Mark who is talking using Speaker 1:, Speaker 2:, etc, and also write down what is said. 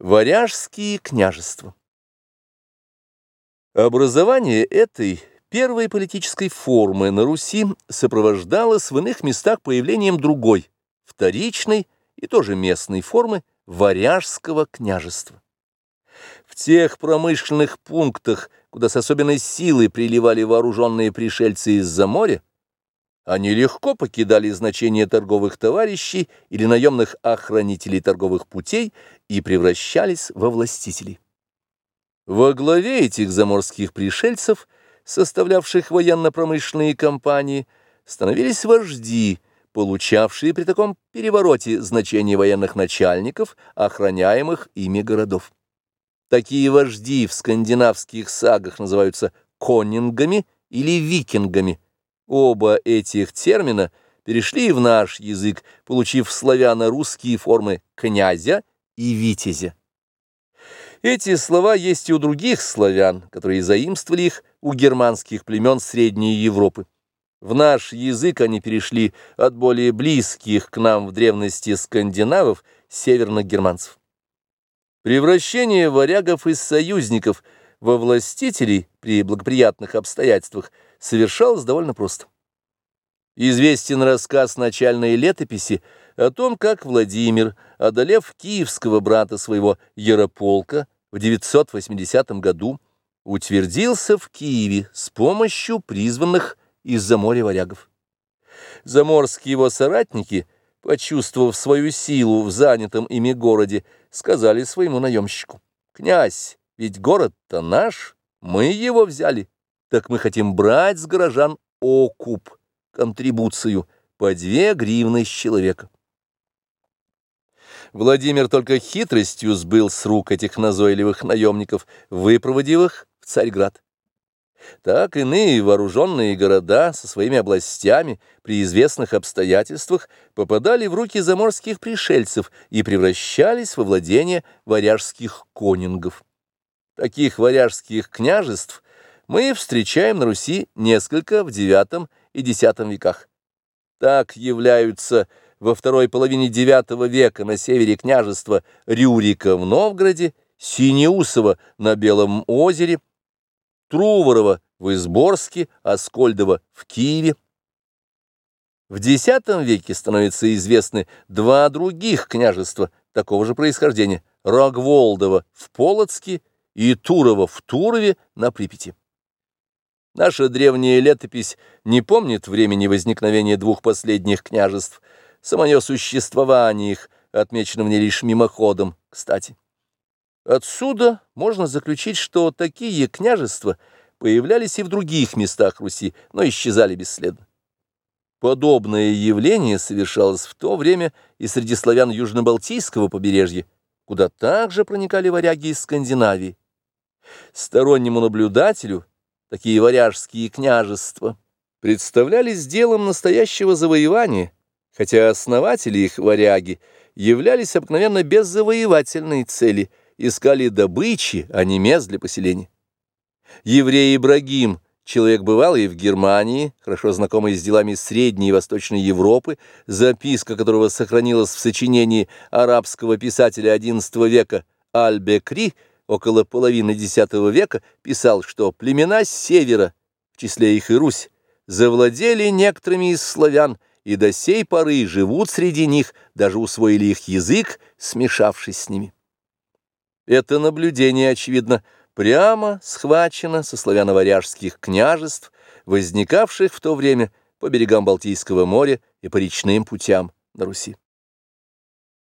Speaker 1: Варяжские княжества Образование этой первой политической формы на Руси сопровождалось в иных местах появлением другой, вторичной и тоже местной формы Варяжского княжества. В тех промышленных пунктах, куда с особенной силой приливали вооруженные пришельцы из-за моря, они легко покидали значение торговых товарищей или наемных охранителей торговых путей и превращались во властителей. Во главе этих заморских пришельцев, составлявших военно-промышленные компании, становились вожди, получавшие при таком перевороте значение военных начальников, охраняемых ими городов. Такие вожди в скандинавских сагах называются конингами или викингами – Оба этих термина перешли в наш язык, получив славяно-русские формы «князя» и «витязя». Эти слова есть и у других славян, которые заимствовали их у германских племен Средней Европы. В наш язык они перешли от более близких к нам в древности скандинавов, северных германцев. Превращение варягов из союзников во властителей при благоприятных обстоятельствах – совершалось довольно просто. Известен рассказ начальной летописи о том, как Владимир, одолев киевского брата своего Ярополка в 980 году, утвердился в Киеве с помощью призванных из-за моря варягов. Заморские его соратники, почувствовав свою силу в занятом ими городе, сказали своему наемщику, «Князь, ведь город-то наш, мы его взяли» так мы хотим брать с горожан окуп, контрибуцию, по две гривны с человека. Владимир только хитростью сбыл с рук этих назойливых наемников, выпроводив их в Царьград. Так иные вооруженные города со своими областями при известных обстоятельствах попадали в руки заморских пришельцев и превращались во владение варяжских конингов. Таких варяжских княжеств мы встречаем на Руси несколько в IX и X веках. Так являются во второй половине IX века на севере княжества Рюрика в Новгороде, Синеусова на Белом озере, Труворова в Изборске, Аскольдова в Киеве. В X веке становятся известны два других княжества такого же происхождения – Рогволдова в Полоцке и Турова в Турове на Припяти. Наша древняя летопись не помнит времени возникновения двух последних княжеств, самое существование их отмечено мне лишь мимоходом, кстати. Отсюда можно заключить, что такие княжества появлялись и в других местах Руси, но исчезали бесследно. Подобное явление совершалось в то время и среди славян Южно-Балтийского побережья, куда также проникали варяги из Скандинавии. Стороннему наблюдателю – такие варяжские княжества, представлялись делом настоящего завоевания, хотя основатели их, варяги, являлись обыкновенно без завоевательной цели, искали добычи, а не мест для поселения. Еврей Ибрагим, человек бывалый в Германии, хорошо знакомый с делами Средней и Восточной Европы, записка которого сохранилась в сочинении арабского писателя XI века Аль-Бекри, около половины X века писал, что племена севера, в числе их и Русь, завладели некоторыми из славян и до сей поры живут среди них, даже усвоили их язык, смешавшись с ними. Это наблюдение, очевидно, прямо схвачено со славяно-варяжских княжеств, возникавших в то время по берегам Балтийского моря и по речным путям на Руси.